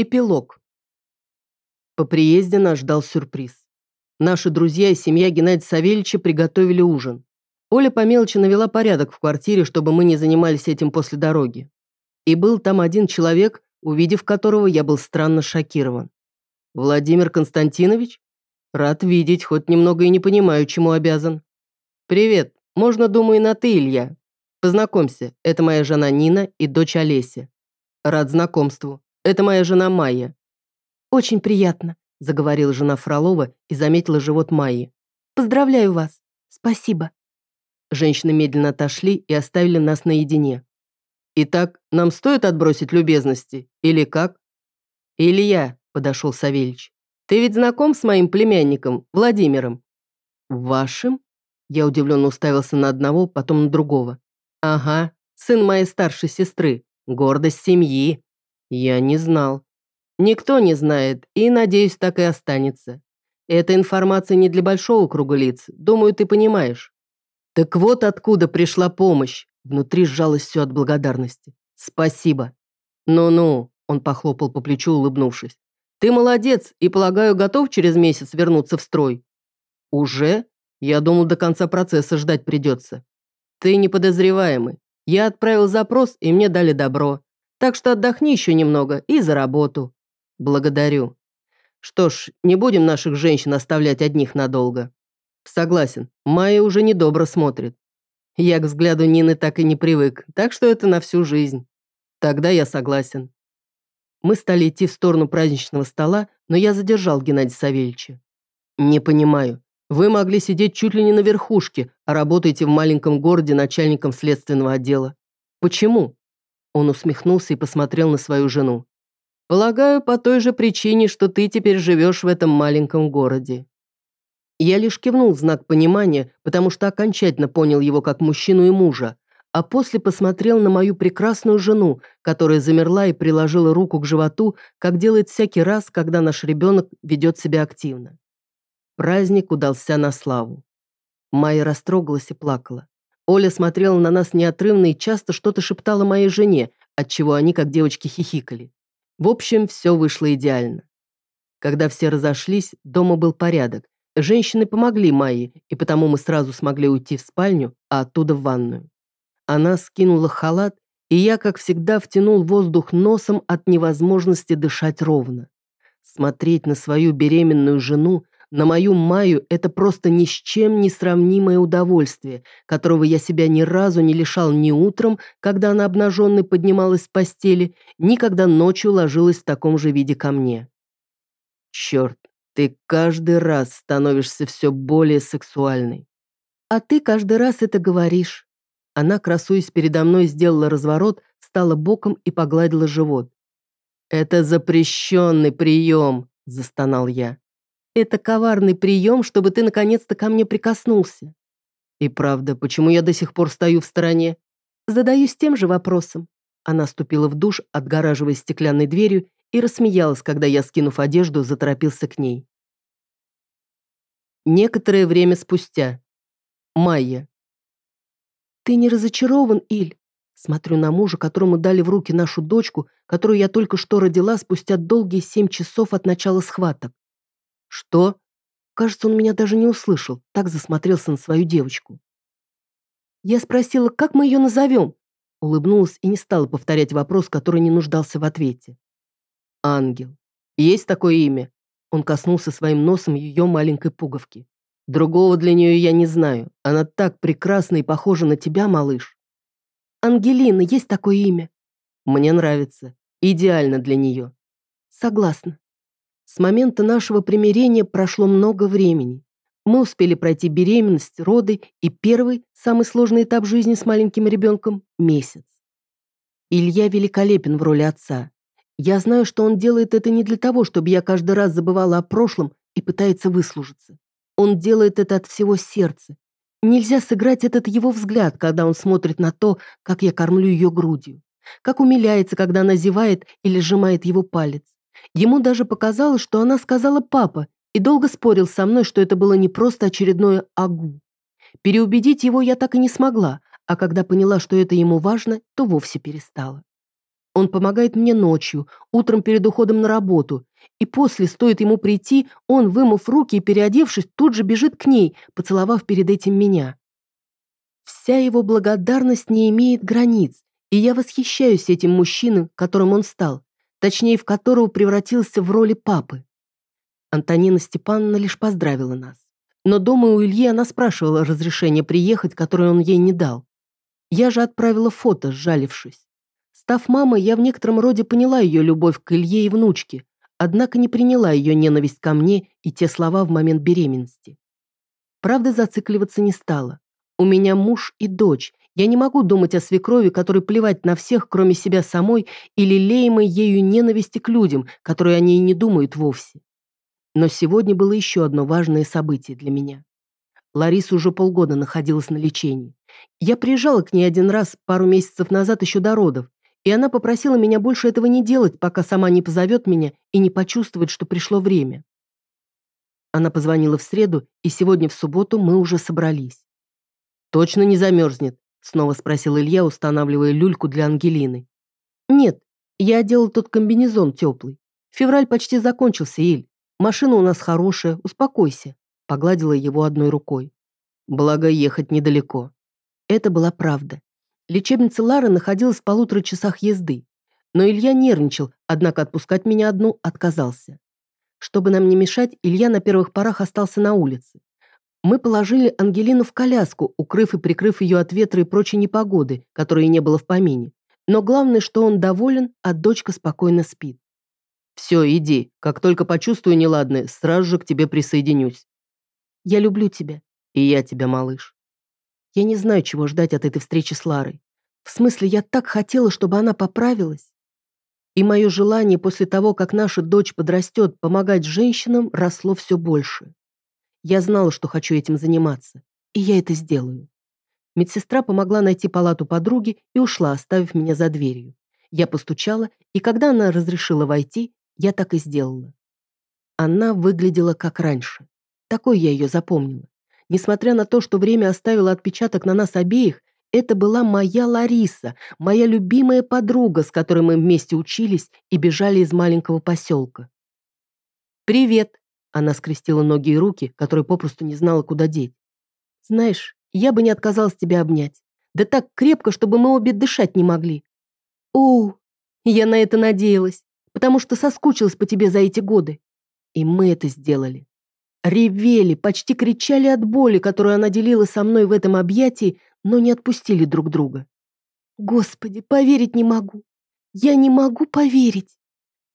Эпилог. По приезде нас ждал сюрприз. Наши друзья и семья Геннадия Савельевича приготовили ужин. Оля по мелочи навела порядок в квартире, чтобы мы не занимались этим после дороги. И был там один человек, увидев которого я был странно шокирован. Владимир Константинович? Рад видеть, хоть немного и не понимаю, чему обязан. Привет, можно, думаю, на «ты», Илья. Познакомься, это моя жена Нина и дочь Олеся. Рад знакомству. Это моя жена Майя». «Очень приятно», – заговорила жена Фролова и заметила живот Майи. «Поздравляю вас. Спасибо». Женщины медленно отошли и оставили нас наедине. «Итак, нам стоит отбросить любезности? Или как?» «Илья», – подошел Савельич, – «ты ведь знаком с моим племянником, Владимиром?» «Вашим?» Я удивленно уставился на одного, потом на другого. «Ага, сын моей старшей сестры, гордость семьи. Я не знал. Никто не знает, и, надеюсь, так и останется. Эта информация не для большого круга лиц, думаю, ты понимаешь. Так вот откуда пришла помощь. Внутри сжалось все от благодарности. Спасибо. Ну-ну, он похлопал по плечу, улыбнувшись. Ты молодец и, полагаю, готов через месяц вернуться в строй? Уже? Я думал, до конца процесса ждать придется. Ты неподозреваемый. Я отправил запрос, и мне дали добро. Так что отдохни еще немного и за работу. Благодарю. Что ж, не будем наших женщин оставлять одних надолго. Согласен, Майя уже недобро смотрит. Я к взгляду Нины так и не привык, так что это на всю жизнь. Тогда я согласен. Мы стали идти в сторону праздничного стола, но я задержал Геннадия Савельевича. Не понимаю. Вы могли сидеть чуть ли не на верхушке, а работаете в маленьком городе начальником следственного отдела. Почему? Он усмехнулся и посмотрел на свою жену. «Полагаю, по той же причине, что ты теперь живешь в этом маленьком городе». Я лишь кивнул в знак понимания, потому что окончательно понял его как мужчину и мужа, а после посмотрел на мою прекрасную жену, которая замерла и приложила руку к животу, как делает всякий раз, когда наш ребенок ведет себя активно. Праздник удался на славу. Майя растрогалась и плакала. Оля смотрела на нас неотрывно и часто что-то шептала моей жене, отчего они, как девочки, хихикали. В общем, все вышло идеально. Когда все разошлись, дома был порядок. Женщины помогли Майе, и потому мы сразу смогли уйти в спальню, а оттуда в ванную. Она скинула халат, и я, как всегда, втянул воздух носом от невозможности дышать ровно. Смотреть на свою беременную жену, на мою Маю это просто ни с чем не сравнимое удовольствие, которого я себя ни разу не лишал ни утром, когда она обнаженной поднималась с постели, ни когда ночью ложилась в таком же виде ко мне. Черт, ты каждый раз становишься все более сексуальной. А ты каждый раз это говоришь. Она, красуясь передо мной, сделала разворот, встала боком и погладила живот. «Это запрещенный прием», – застонал я. Это коварный прием, чтобы ты наконец-то ко мне прикоснулся. И правда, почему я до сих пор стою в стороне? Задаюсь тем же вопросом. Она ступила в душ, отгораживая стеклянной дверью, и рассмеялась, когда я, скинув одежду, заторопился к ней. Некоторое время спустя. Майя. «Ты не разочарован, Иль?» Смотрю на мужа, которому дали в руки нашу дочку, которую я только что родила спустя долгие семь часов от начала схваток. «Что?» Кажется, он меня даже не услышал, так засмотрелся на свою девочку. Я спросила, как мы ее назовем? Улыбнулась и не стала повторять вопрос, который не нуждался в ответе. «Ангел. Есть такое имя?» Он коснулся своим носом ее маленькой пуговки. «Другого для нее я не знаю. Она так прекрасна и похожа на тебя, малыш». «Ангелина, есть такое имя?» «Мне нравится. Идеально для нее». «Согласна». С момента нашего примирения прошло много времени. Мы успели пройти беременность, роды и первый, самый сложный этап жизни с маленьким ребенком – месяц. Илья великолепен в роли отца. Я знаю, что он делает это не для того, чтобы я каждый раз забывала о прошлом и пытается выслужиться. Он делает это от всего сердца. Нельзя сыграть этот его взгляд, когда он смотрит на то, как я кормлю ее грудью, как умиляется, когда она зевает или сжимает его палец. Ему даже показалось, что она сказала «папа», и долго спорил со мной, что это было не просто очередное «агу». Переубедить его я так и не смогла, а когда поняла, что это ему важно, то вовсе перестала. Он помогает мне ночью, утром перед уходом на работу. И после, стоит ему прийти, он, вымыв руки и переодевшись, тут же бежит к ней, поцеловав перед этим меня. Вся его благодарность не имеет границ, и я восхищаюсь этим мужчиной, которым он стал, точнее, в которого превратился в роли папы. Антонина Степановна лишь поздравила нас. Но дома у Ильи она спрашивала разрешение приехать, которое он ей не дал. Я же отправила фото, сжалившись. Став мамой, я в некотором роде поняла ее любовь к Илье и внучке, однако не приняла ее ненависть ко мне и те слова в момент беременности. Правда, зацикливаться не стала. У меня муж и дочь. Я не могу думать о свекрови, которой плевать на всех, кроме себя самой, или леемой ею ненависти к людям, которые о ней не думают вовсе. Но сегодня было еще одно важное событие для меня. Лариса уже полгода находилась на лечении. Я приезжала к ней один раз пару месяцев назад еще до родов, и она попросила меня больше этого не делать, пока сама не позовет меня и не почувствует, что пришло время. Она позвонила в среду, и сегодня в субботу мы уже собрались. «Точно не замерзнет?» — снова спросил Илья, устанавливая люльку для Ангелины. «Нет, я одела тот комбинезон теплый. Февраль почти закончился, Иль. Машина у нас хорошая, успокойся», — погладила его одной рукой. Благо, ехать недалеко. Это была правда. Лечебница Лары находилась в полутора часах езды. Но Илья нервничал, однако отпускать меня одну отказался. Чтобы нам не мешать, Илья на первых порах остался на улице. Мы положили Ангелину в коляску, укрыв и прикрыв ее от ветра и прочей непогоды, которой не было в помине. Но главное, что он доволен, а дочка спокойно спит. «Все, иди. Как только почувствую неладное, сразу же к тебе присоединюсь». «Я люблю тебя». «И я тебя, малыш». Я не знаю, чего ждать от этой встречи с Ларой. В смысле, я так хотела, чтобы она поправилась. И мое желание после того, как наша дочь подрастет, помогать женщинам, росло все больше. Я знала, что хочу этим заниматься, и я это сделаю. Медсестра помогла найти палату подруги и ушла, оставив меня за дверью. Я постучала, и когда она разрешила войти, я так и сделала. Она выглядела как раньше. Такой я ее запомнила. Несмотря на то, что время оставило отпечаток на нас обеих, это была моя Лариса, моя любимая подруга, с которой мы вместе учились и бежали из маленького поселка. «Привет!» Она скрестила ноги и руки, которые попросту не знала, куда деть. «Знаешь, я бы не отказалась тебя обнять. Да так крепко, чтобы мы обе дышать не могли. О, я на это надеялась, потому что соскучилась по тебе за эти годы. И мы это сделали. Ревели, почти кричали от боли, которую она делила со мной в этом объятии, но не отпустили друг друга. Господи, поверить не могу. Я не могу поверить.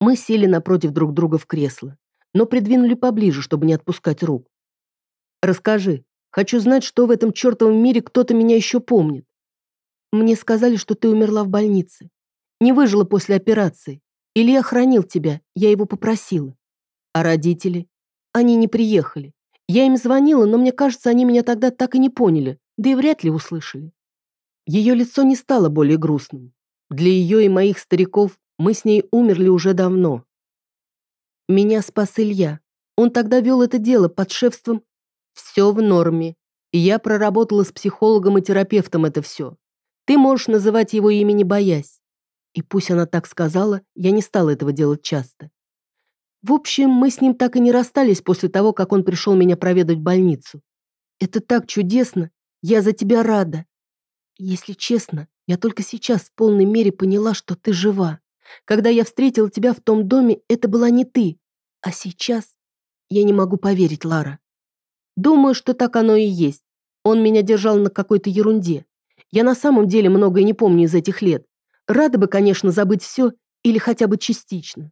Мы сели напротив друг друга в кресло но придвинули поближе, чтобы не отпускать рук. «Расскажи. Хочу знать, что в этом чертовом мире кто-то меня еще помнит. Мне сказали, что ты умерла в больнице. Не выжила после операции. Или я хранил тебя, я его попросила. А родители? Они не приехали. Я им звонила, но мне кажется, они меня тогда так и не поняли, да и вряд ли услышали. Ее лицо не стало более грустным. Для ее и моих стариков мы с ней умерли уже давно, меня спас Илья. Он тогда вел это дело под шефством. Все в норме. Я проработала с психологом и терапевтом это все. Ты можешь называть его имя не боясь. И пусть она так сказала, я не стала этого делать часто. В общем, мы с ним так и не расстались после того, как он пришел меня проведать в больницу. Это так чудесно. Я за тебя рада. Если честно, я только сейчас в полной мере поняла, что ты жива. Когда я встретила тебя в том доме, это была не ты. А сейчас я не могу поверить, Лара. Думаю, что так оно и есть. Он меня держал на какой-то ерунде. Я на самом деле многое не помню из этих лет. Рада бы, конечно, забыть все или хотя бы частично.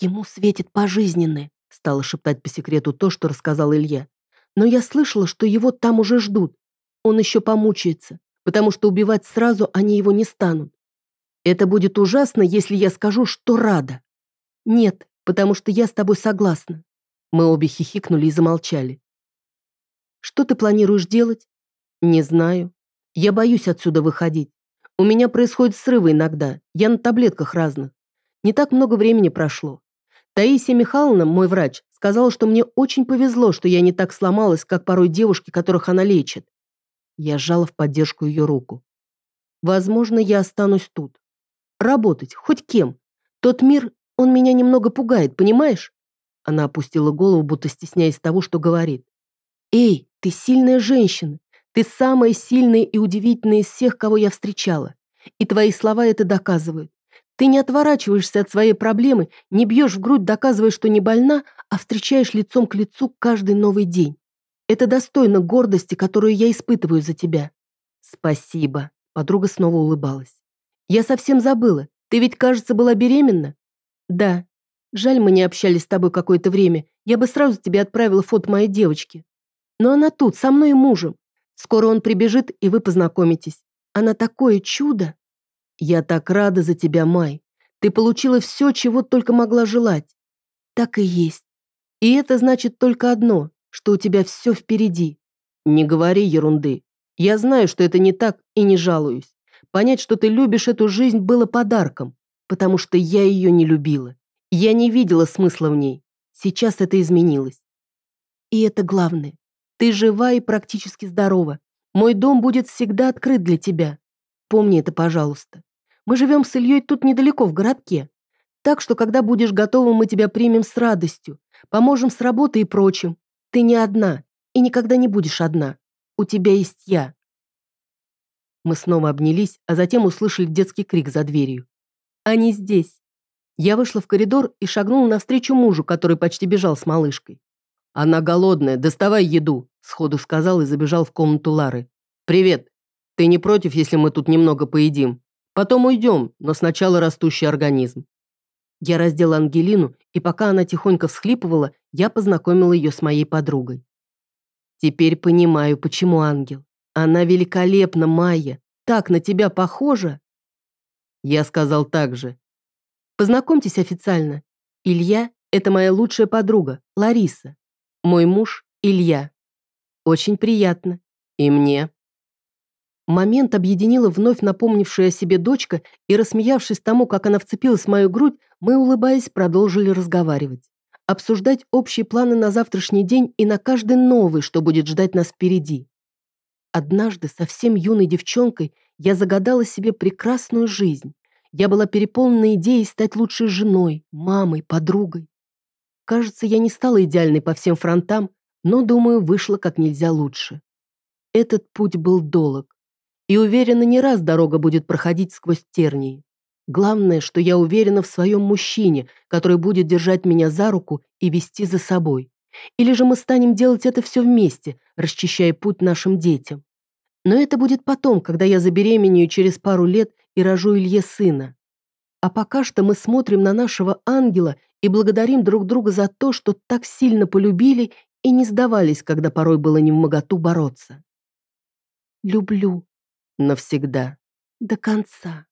Ему светит пожизненное, стала шептать по секрету то, что рассказал Илья. Но я слышала, что его там уже ждут. Он еще помучается, потому что убивать сразу они его не станут. Это будет ужасно, если я скажу, что рада. Нет, потому что я с тобой согласна. Мы обе хихикнули и замолчали. Что ты планируешь делать? Не знаю. Я боюсь отсюда выходить. У меня происходят срывы иногда. Я на таблетках разных. Не так много времени прошло. Таисия Михайловна, мой врач, сказала, что мне очень повезло, что я не так сломалась, как порой девушки, которых она лечит. Я сжала в поддержку ее руку. Возможно, я останусь тут. Работать, хоть кем. Тот мир, он меня немного пугает, понимаешь? Она опустила голову, будто стесняясь того, что говорит. «Эй, ты сильная женщина. Ты самая сильная и удивительная из всех, кого я встречала. И твои слова это доказывают. Ты не отворачиваешься от своей проблемы, не бьешь в грудь, доказывая, что не больна, а встречаешь лицом к лицу каждый новый день. Это достойно гордости, которую я испытываю за тебя. Спасибо. Подруга снова улыбалась. Я совсем забыла. Ты ведь, кажется, была беременна? Да. Жаль, мы не общались с тобой какое-то время. Я бы сразу тебе отправила фото моей девочки. Но она тут, со мной и мужем. Скоро он прибежит, и вы познакомитесь. Она такое чудо. Я так рада за тебя, Май. Ты получила все, чего только могла желать. Так и есть. И это значит только одно, что у тебя все впереди. Не говори ерунды. Я знаю, что это не так, и не жалуюсь. Понять, что ты любишь эту жизнь, было подарком, потому что я ее не любила. Я не видела смысла в ней. Сейчас это изменилось. И это главное. Ты жива и практически здорова. Мой дом будет всегда открыт для тебя. Помни это, пожалуйста. Мы живем с Ильей тут недалеко, в городке. Так что, когда будешь готова, мы тебя примем с радостью, поможем с работой и прочим. Ты не одна и никогда не будешь одна. У тебя есть я». Мы снова обнялись, а затем услышали детский крик за дверью. «Они здесь!» Я вышла в коридор и шагнула навстречу мужу, который почти бежал с малышкой. «Она голодная, доставай еду», — сходу сказал и забежал в комнату Лары. «Привет. Ты не против, если мы тут немного поедим? Потом уйдем, но сначала растущий организм». Я раздела Ангелину, и пока она тихонько всхлипывала, я познакомила ее с моей подругой. Теперь понимаю, почему ангел. Она великолепна, Майя. Так на тебя похожа. Я сказал так же. Познакомьтесь официально. Илья – это моя лучшая подруга, Лариса. Мой муж – Илья. Очень приятно. И мне. Момент объединила вновь напомнившая о себе дочка, и, рассмеявшись тому, как она вцепилась в мою грудь, мы, улыбаясь, продолжили разговаривать обсуждать общие планы на завтрашний день и на каждый новый, что будет ждать нас впереди. Однажды, совсем юной девчонкой, я загадала себе прекрасную жизнь. Я была переполнена идеей стать лучшей женой, мамой, подругой. Кажется, я не стала идеальной по всем фронтам, но, думаю, вышла как нельзя лучше. Этот путь был долг. И уверена, не раз дорога будет проходить сквозь тернии. Главное, что я уверена в своем мужчине, который будет держать меня за руку и вести за собой. Или же мы станем делать это все вместе, расчищая путь нашим детям. Но это будет потом, когда я забеременею через пару лет и рожу Илье сына. А пока что мы смотрим на нашего ангела и благодарим друг друга за то, что так сильно полюбили и не сдавались, когда порой было не в моготу бороться. Люблю. Навсегда. До конца.